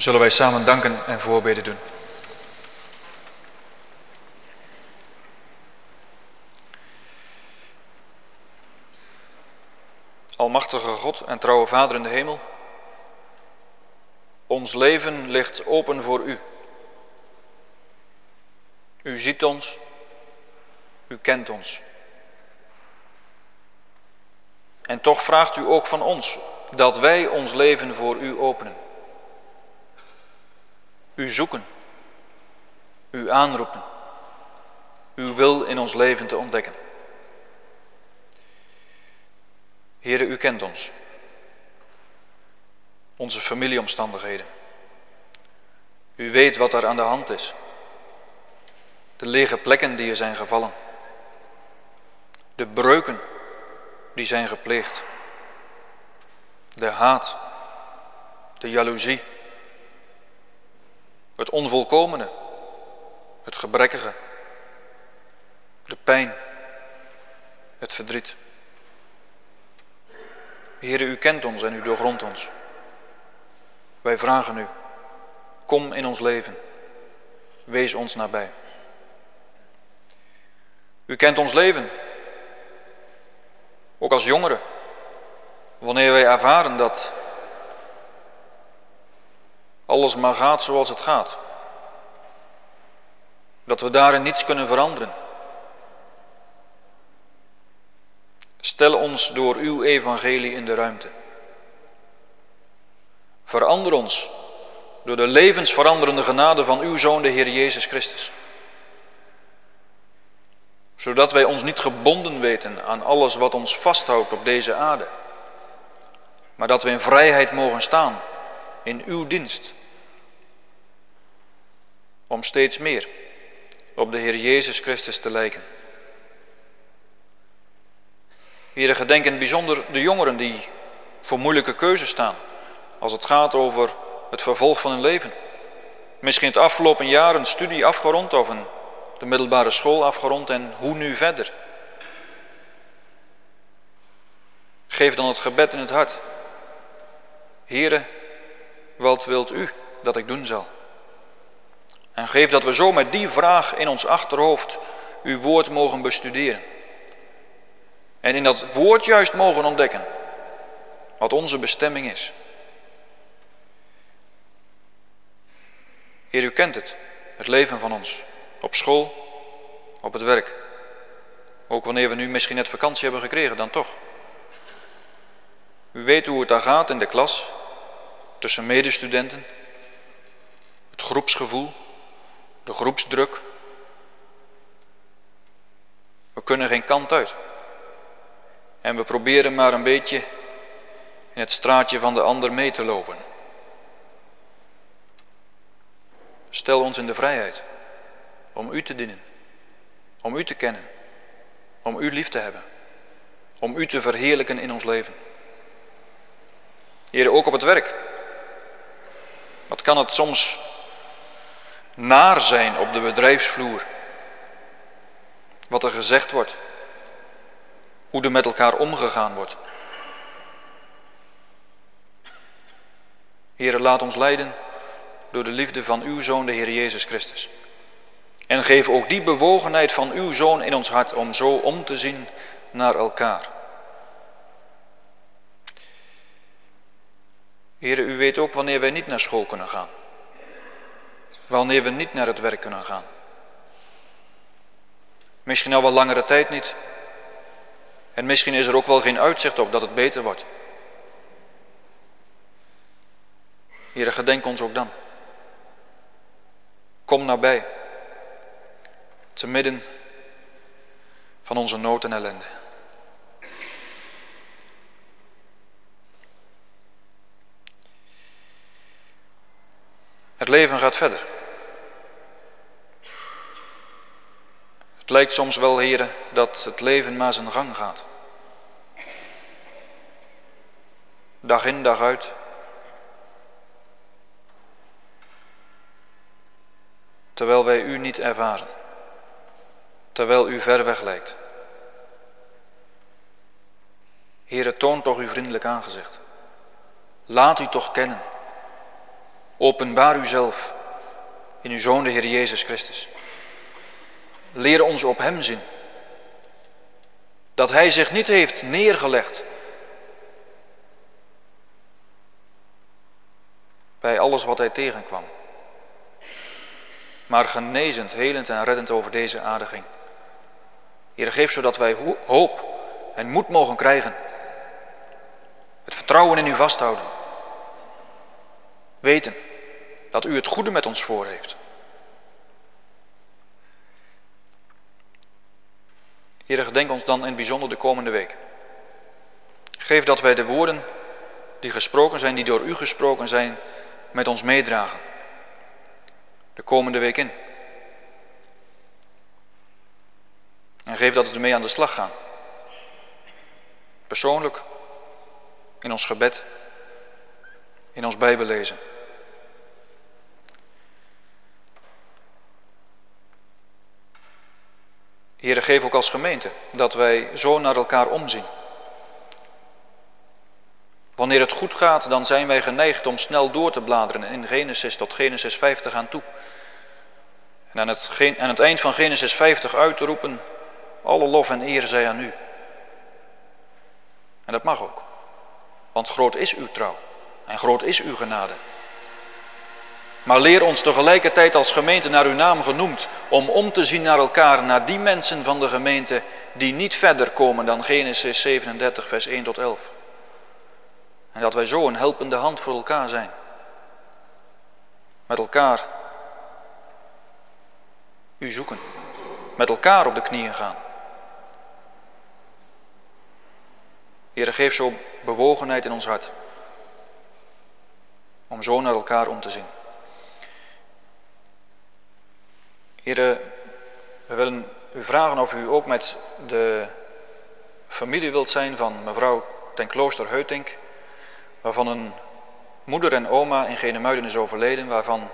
Zullen wij samen danken en voorbeden doen. Almachtige God en trouwe Vader in de hemel, ons leven ligt open voor U. U ziet ons, U kent ons. En toch vraagt U ook van ons dat wij ons leven voor U openen. U zoeken, U aanroepen, Uw wil in ons leven te ontdekken. Heere, U kent ons, onze familieomstandigheden. U weet wat er aan de hand is, de lege plekken die er zijn gevallen, de breuken die zijn gepleegd, de haat, de jaloezie het onvolkomene, het gebrekkige, de pijn, het verdriet. Heere, u kent ons en u doorgrondt ons. Wij vragen u, kom in ons leven, wees ons nabij. U kent ons leven, ook als jongeren, wanneer wij ervaren dat alles maar gaat zoals het gaat. Dat we daarin niets kunnen veranderen. Stel ons door uw evangelie in de ruimte. Verander ons door de levensveranderende genade van uw Zoon, de Heer Jezus Christus. Zodat wij ons niet gebonden weten aan alles wat ons vasthoudt op deze aarde. Maar dat we in vrijheid mogen staan in uw dienst om steeds meer op de Heer Jezus Christus te lijken. Heren, gedenk in het bijzonder de jongeren die voor moeilijke keuzes staan als het gaat over het vervolg van hun leven. Misschien het afgelopen jaar een studie afgerond of een, de middelbare school afgerond en hoe nu verder. Geef dan het gebed in het hart. Here, wat wilt u dat ik doen zal? En geef dat we zo met die vraag in ons achterhoofd uw woord mogen bestuderen. En in dat woord juist mogen ontdekken wat onze bestemming is. Heer, u kent het, het leven van ons, op school, op het werk. Ook wanneer we nu misschien net vakantie hebben gekregen, dan toch. U weet hoe het daar gaat in de klas, tussen medestudenten, het groepsgevoel, de groepsdruk. We kunnen geen kant uit. En we proberen maar een beetje in het straatje van de ander mee te lopen. Stel ons in de vrijheid om u te dienen, om u te kennen, om u lief te hebben, om u te verheerlijken in ons leven. Heer, ook op het werk. Wat kan het soms naar zijn op de bedrijfsvloer. Wat er gezegd wordt. Hoe er met elkaar omgegaan wordt. Heere, laat ons leiden door de liefde van uw Zoon, de Heer Jezus Christus. En geef ook die bewogenheid van uw Zoon in ons hart om zo om te zien naar elkaar. Heere, u weet ook wanneer wij niet naar school kunnen gaan wanneer we niet naar het werk kunnen gaan. Misschien al wel langere tijd niet. En misschien is er ook wel geen uitzicht op dat het beter wordt. Heere, gedenk ons ook dan. Kom nabij. Te midden van onze nood en ellende. Het leven gaat verder. Het lijkt soms wel, heren, dat het leven maar zijn gang gaat. Dag in, dag uit. Terwijl wij u niet ervaren. Terwijl u ver weg lijkt. Heere, toon toch uw vriendelijk aangezicht. Laat u toch kennen. Openbaar uzelf in uw Zoon, de Heer Jezus Christus. Leer ons op Hem zien. Dat Hij zich niet heeft neergelegd bij alles wat Hij tegenkwam. Maar genezend, helend en reddend over deze aarde ging. Heer, geef zodat wij hoop en moed mogen krijgen. Het vertrouwen in U vasthouden. Weten dat U het goede met ons voor heeft. Heer, gedenk ons dan in bijzonder de komende week. Geef dat wij de woorden die gesproken zijn, die door U gesproken zijn, met ons meedragen. De komende week in. En geef dat we ermee aan de slag gaan. Persoonlijk, in ons gebed, in ons Bijbellezen. Heere, geef ook als gemeente dat wij zo naar elkaar omzien. Wanneer het goed gaat, dan zijn wij geneigd om snel door te bladeren in Genesis tot Genesis 50 aan toe. En aan het, aan het eind van Genesis 50 uit te roepen, alle lof en eer zij aan u. En dat mag ook, want groot is uw trouw en groot is uw genade. Maar leer ons tegelijkertijd als gemeente naar uw naam genoemd om om te zien naar elkaar, naar die mensen van de gemeente die niet verder komen dan Genesis 37, vers 1 tot 11. En dat wij zo een helpende hand voor elkaar zijn. Met elkaar u zoeken. Met elkaar op de knieën gaan. Heer, geef zo bewogenheid in ons hart. Om zo naar elkaar om te zien. Heren, we willen u vragen of u ook met de familie wilt zijn van mevrouw ten Klooster Heutink, waarvan een moeder en oma in Genemuiden is overleden, waarvan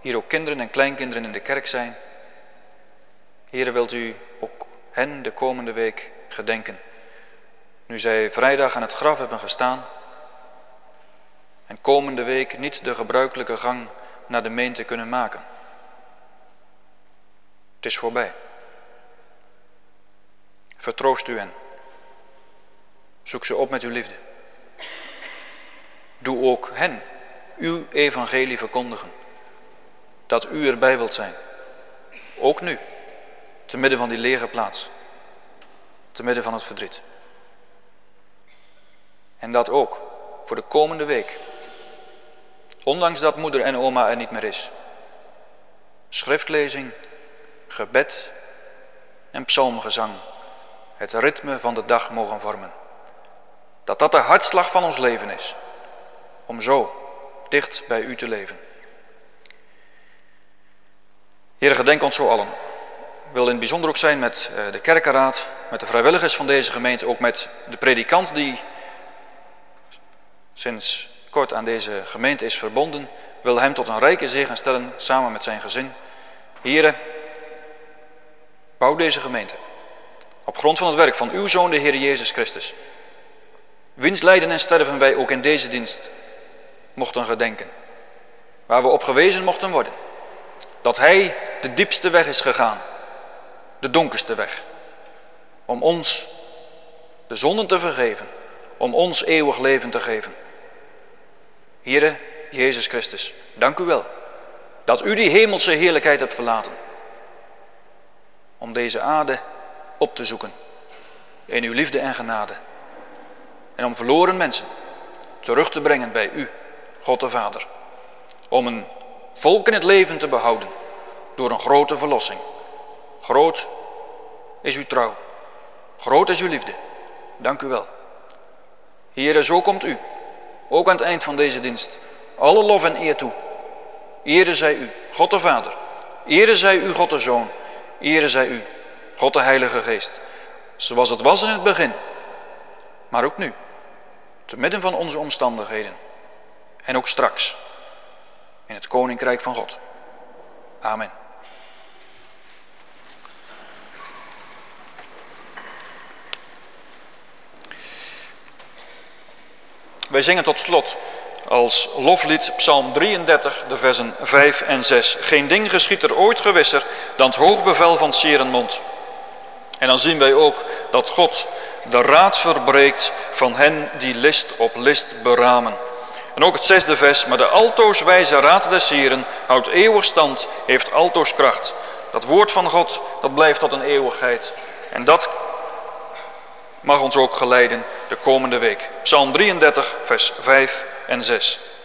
hier ook kinderen en kleinkinderen in de kerk zijn. Heren, wilt u ook hen de komende week gedenken, nu zij vrijdag aan het graf hebben gestaan en komende week niet de gebruikelijke gang naar de meente kunnen maken. Is voorbij. Vertroost u hen. Zoek ze op met uw liefde. Doe ook hen uw evangelie verkondigen. Dat u erbij wilt zijn. Ook nu. Te midden van die lege plaats. Te midden van het verdriet. En dat ook voor de komende week. Ondanks dat moeder en oma er niet meer is. Schriftlezing gebed en psalmgezang het ritme van de dag mogen vormen. Dat dat de hartslag van ons leven is, om zo dicht bij u te leven. Heer, gedenk ons zo allen. Ik wil in het bijzonder ook zijn met eh, de kerkenraad, met de vrijwilligers van deze gemeente, ook met de predikant die sinds kort aan deze gemeente is verbonden. Wil hem tot een rijke zegen stellen, samen met zijn gezin. Heren, Bouw deze gemeente. Op grond van het werk van uw Zoon, de Heer Jezus Christus. Wiens lijden en sterven wij ook in deze dienst mochten gedenken. Waar we op gewezen mochten worden. Dat Hij de diepste weg is gegaan. De donkerste weg. Om ons de zonden te vergeven. Om ons eeuwig leven te geven. Heere Jezus Christus, dank u wel. Dat u die hemelse heerlijkheid hebt verlaten om deze aarde op te zoeken in uw liefde en genade. En om verloren mensen terug te brengen bij u, God de Vader. Om een volk in het leven te behouden door een grote verlossing. Groot is uw trouw. Groot is uw liefde. Dank u wel. Here, zo komt u, ook aan het eind van deze dienst, alle lof en eer toe. Ere zij u, God de Vader. Ere zij u, God de Zoon. Ere zij u, God de Heilige Geest, zoals het was in het begin, maar ook nu, te midden van onze omstandigheden en ook straks in het Koninkrijk van God. Amen. Wij zingen tot slot als loflied Psalm 33, de versen 5 en 6. Geen ding geschiet er ooit gewisser dan het hoogbevel van Serenmond. En dan zien wij ook dat God de raad verbreekt van hen die list op list beramen. En ook het zesde vers, maar de altoos wijze raad des Heren houdt eeuwig stand, heeft altoos kracht. Dat woord van God, dat blijft tot een eeuwigheid. En dat mag ons ook geleiden de komende week. Psalm 33, vers 5 en 6.